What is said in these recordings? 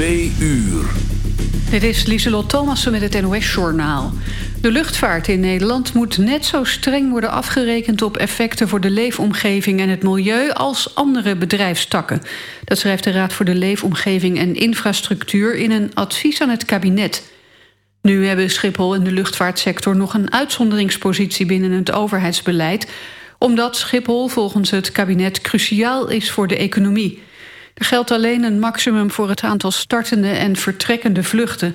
Twee uur. Dit is Lieselot Thomassen met het NOS-journaal. De luchtvaart in Nederland moet net zo streng worden afgerekend... op effecten voor de leefomgeving en het milieu als andere bedrijfstakken. Dat schrijft de Raad voor de Leefomgeving en Infrastructuur... in een advies aan het kabinet. Nu hebben Schiphol en de luchtvaartsector nog een uitzonderingspositie... binnen het overheidsbeleid... omdat Schiphol volgens het kabinet cruciaal is voor de economie... Er geldt alleen een maximum voor het aantal startende en vertrekkende vluchten.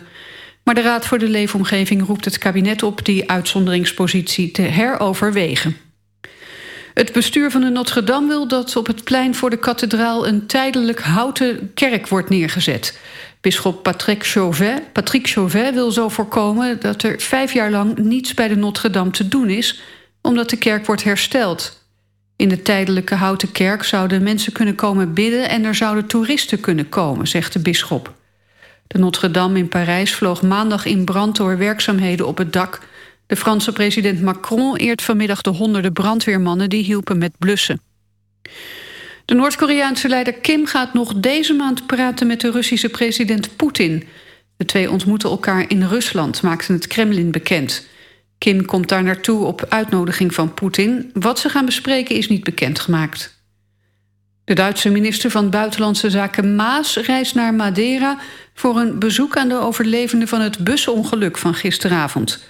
Maar de Raad voor de Leefomgeving roept het kabinet op... die uitzonderingspositie te heroverwegen. Het bestuur van de Notre-Dame wil dat op het plein voor de kathedraal... een tijdelijk houten kerk wordt neergezet. Bisschop Patrick Chauvet, Patrick Chauvet wil zo voorkomen... dat er vijf jaar lang niets bij de Notre-Dame te doen is... omdat de kerk wordt hersteld. In de tijdelijke houten kerk zouden mensen kunnen komen bidden... en er zouden toeristen kunnen komen, zegt de bisschop. De Notre-Dame in Parijs vloog maandag in brand door werkzaamheden op het dak. De Franse president Macron eert vanmiddag de honderden brandweermannen... die hielpen met blussen. De Noord-Koreaanse leider Kim gaat nog deze maand praten... met de Russische president Poetin. De twee ontmoeten elkaar in Rusland, maakte het Kremlin bekend... Kim komt daar naartoe op uitnodiging van Poetin. Wat ze gaan bespreken is niet bekendgemaakt. De Duitse minister van Buitenlandse Zaken Maas reist naar Madeira... voor een bezoek aan de overlevenden van het busongeluk van gisteravond.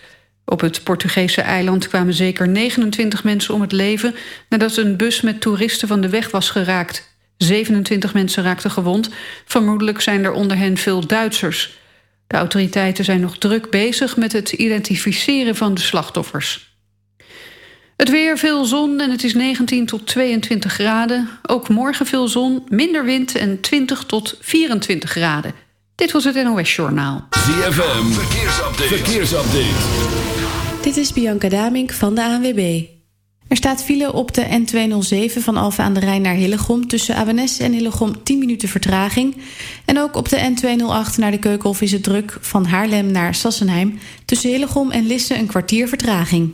Op het Portugese eiland kwamen zeker 29 mensen om het leven... nadat een bus met toeristen van de weg was geraakt. 27 mensen raakten gewond. Vermoedelijk zijn er onder hen veel Duitsers... De autoriteiten zijn nog druk bezig met het identificeren van de slachtoffers. Het weer, veel zon en het is 19 tot 22 graden. Ook morgen veel zon, minder wind en 20 tot 24 graden. Dit was het NOS Journaal. ZFM, verkeersupdate. verkeersupdate. Dit is Bianca Damink van de ANWB. Er staat file op de N207 van Alfa aan de Rijn naar Hillegom... tussen Awenes en Hillegom 10 minuten vertraging. En ook op de N208 naar de Keukenhof is het druk... van Haarlem naar Sassenheim... tussen Hillegom en Lisse een kwartier vertraging.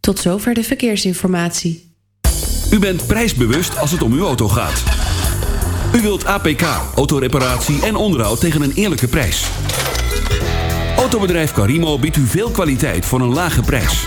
Tot zover de verkeersinformatie. U bent prijsbewust als het om uw auto gaat. U wilt APK, autoreparatie en onderhoud tegen een eerlijke prijs. Autobedrijf Carimo biedt u veel kwaliteit voor een lage prijs.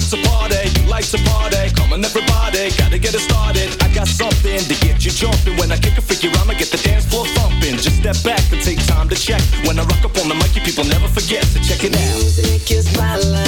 Cause a party, you like to party. Come on, everybody, gotta get it started. I got something to get you jumping. When I kick a figure, I'ma get the dance floor thumping. Just step back and take time to check. When I rock up on the mic, you people never forget to check it out. Music is my life,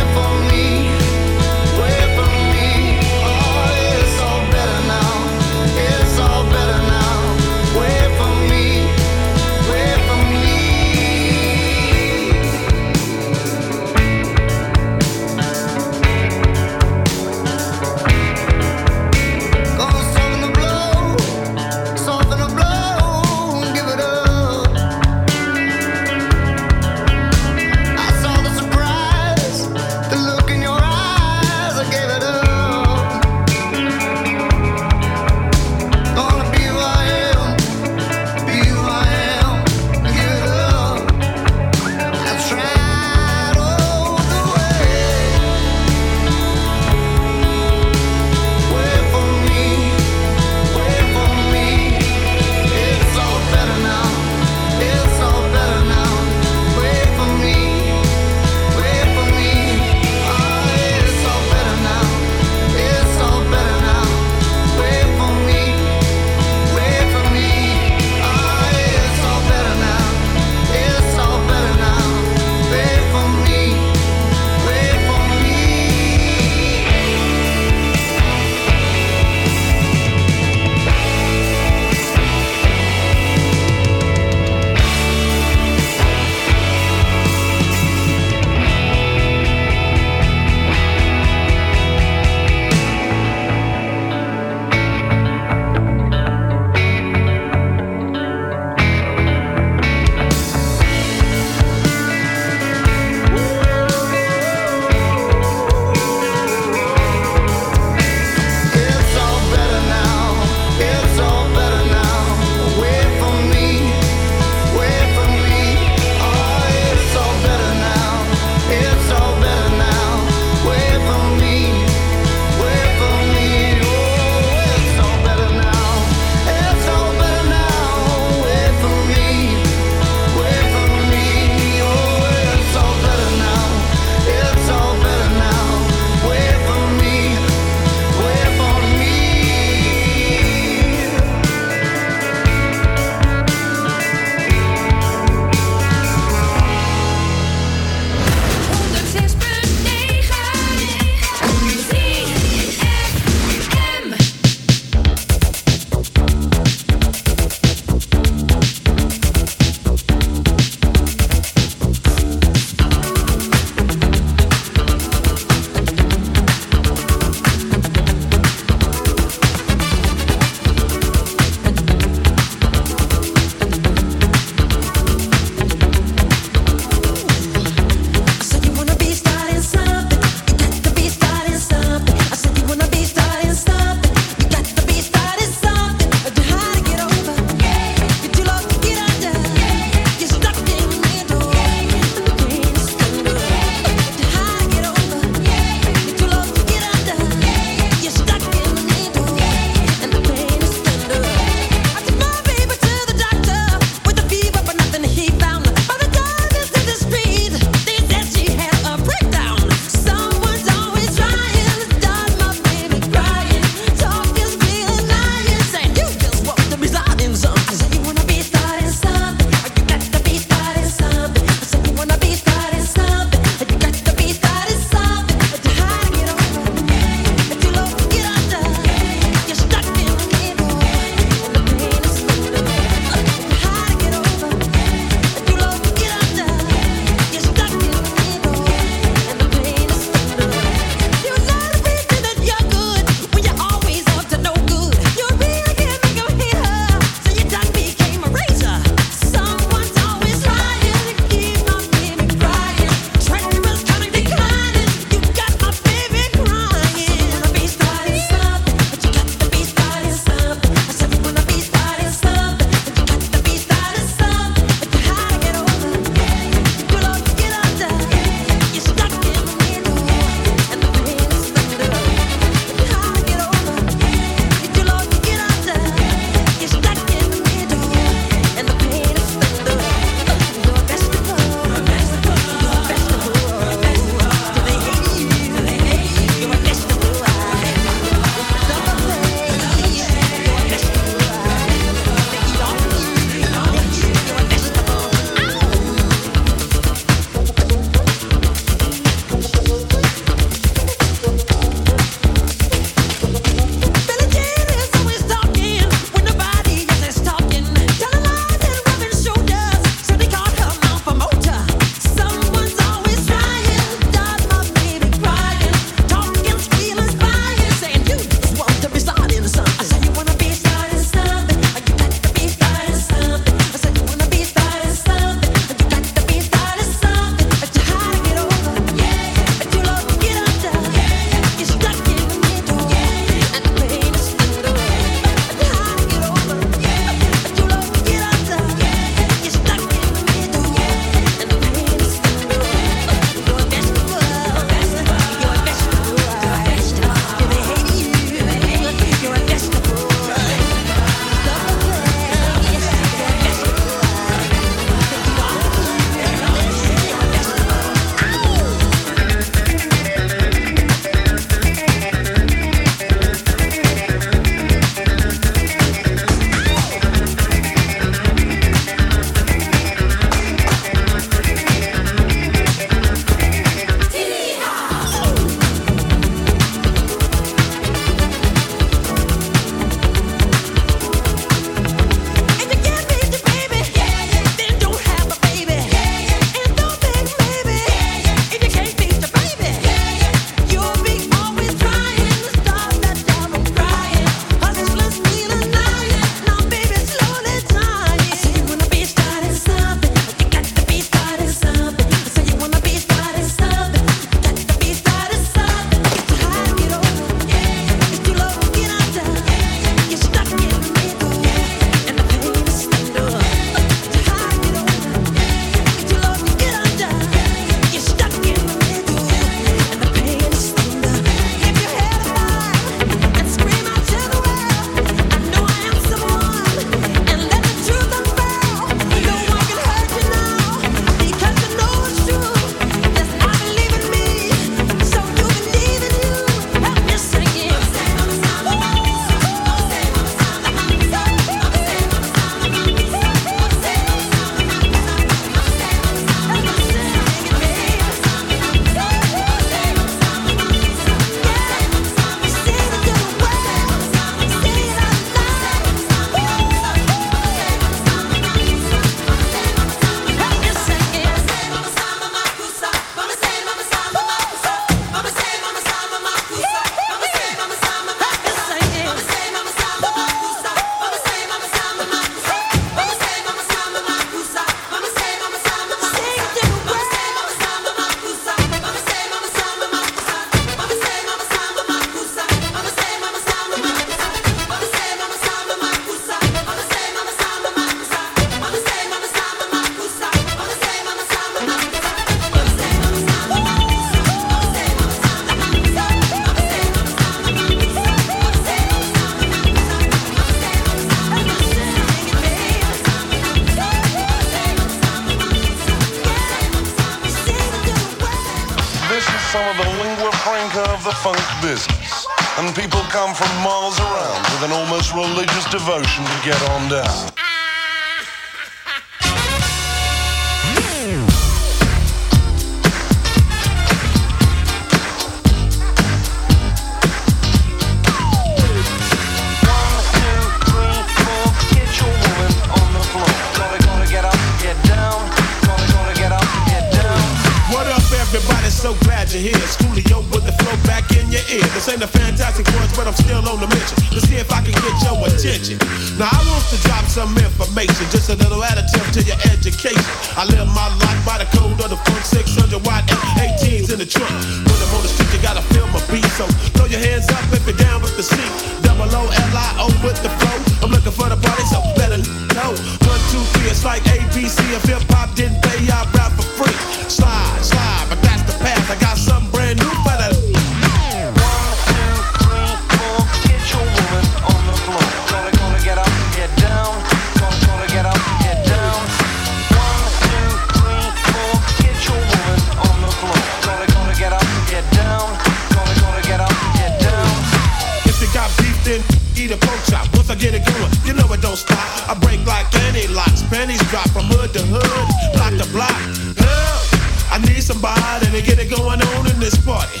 going on in this party.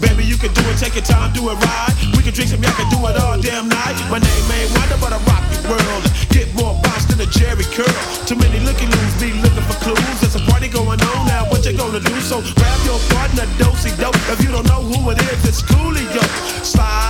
Baby, you can do it, take your time, do it right. We can drink some, y'all can do it all damn night. My name ain't Wonder, but I rock the world. Get more bounce than a Jerry curl. Too many looky loos be looking for clues. There's a party going on now, what you gonna do? So grab your partner, dosey dope. If you don't know who it is, it's Coolio. Slide,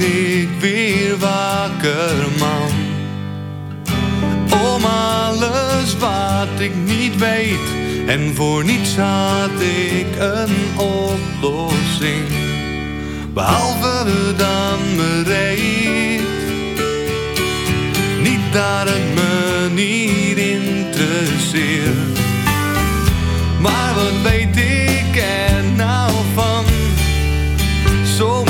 ik weer wakker, man. Om alles wat ik niet weet. En voor niets had ik een oplossing. Behalve dan bereid. Niet het me niet interesseert. Maar wat weet ik er nou van? Ik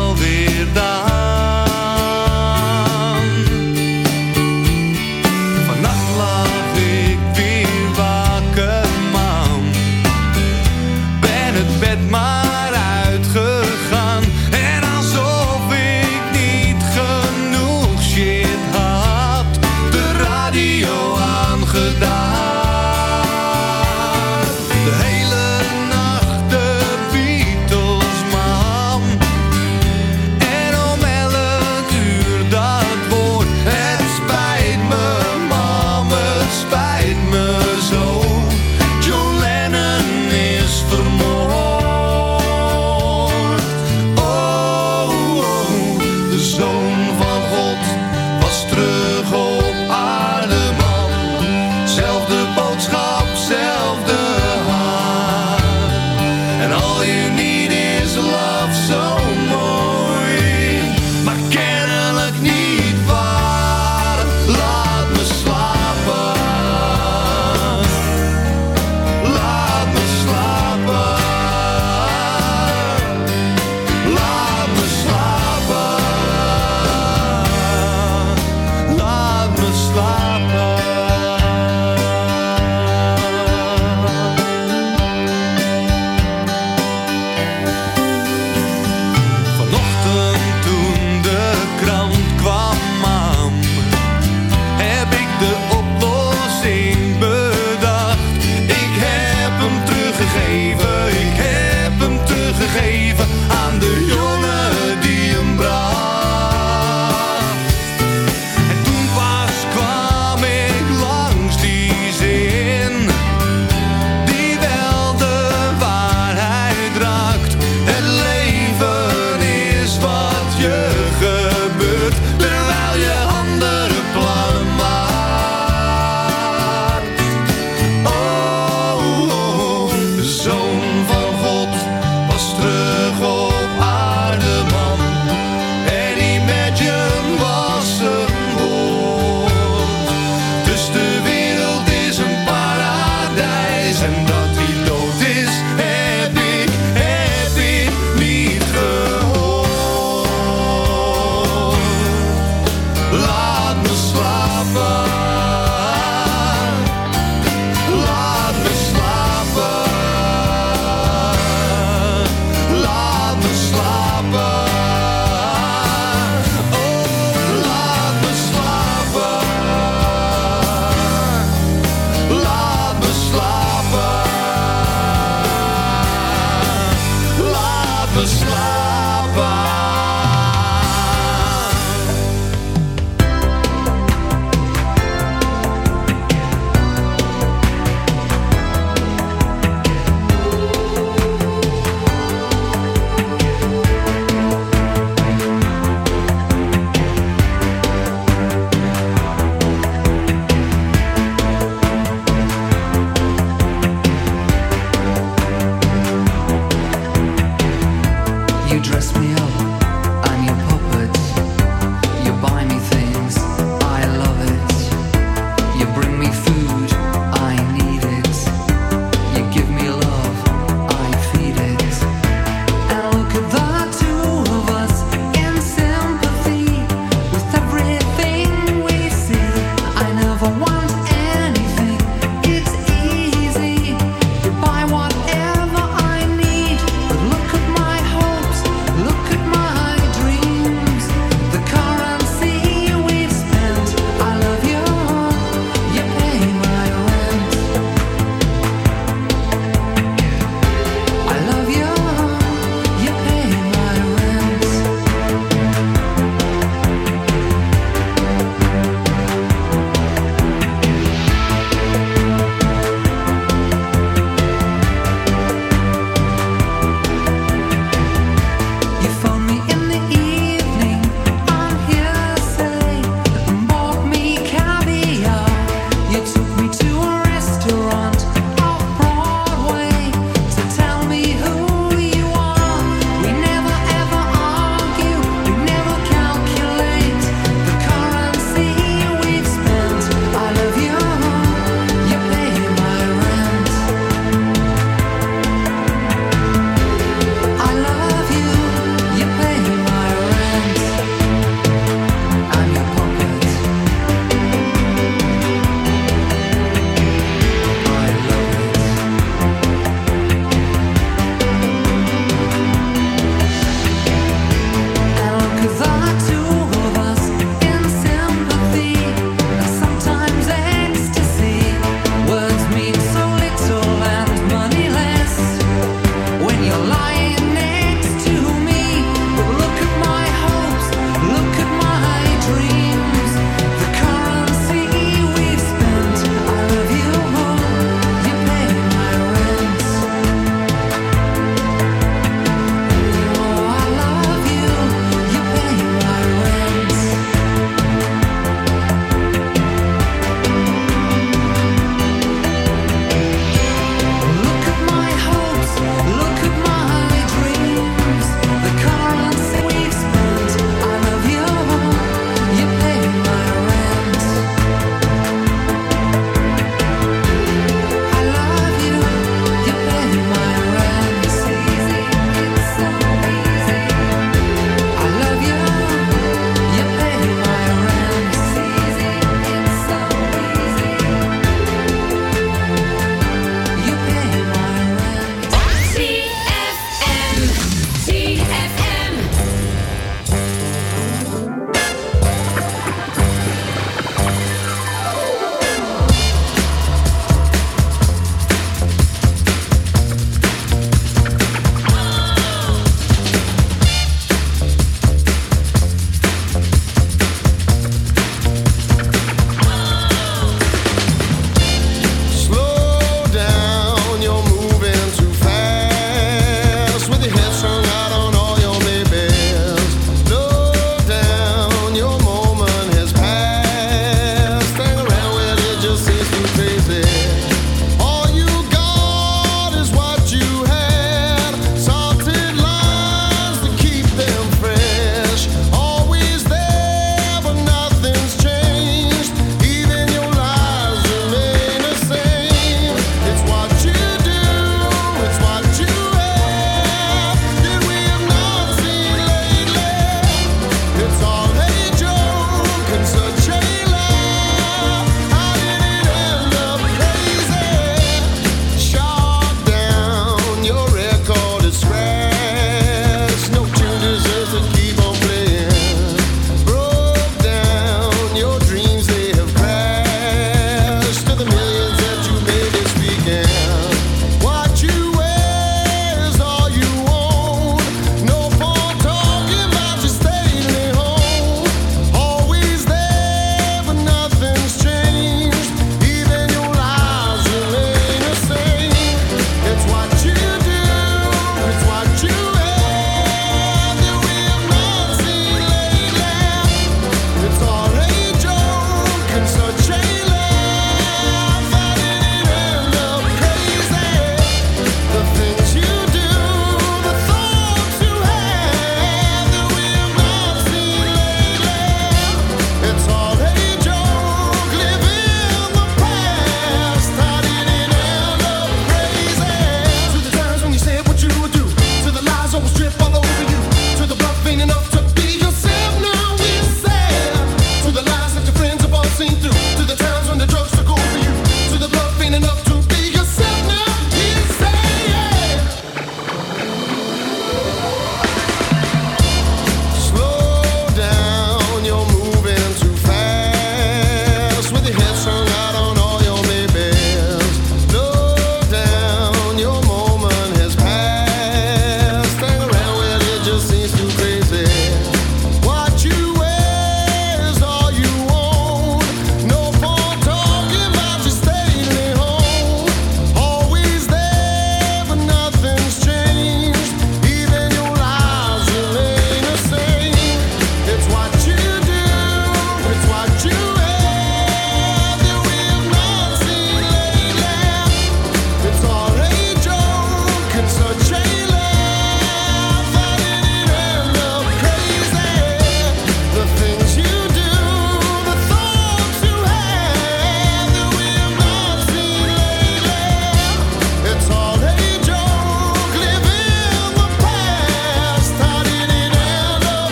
suffer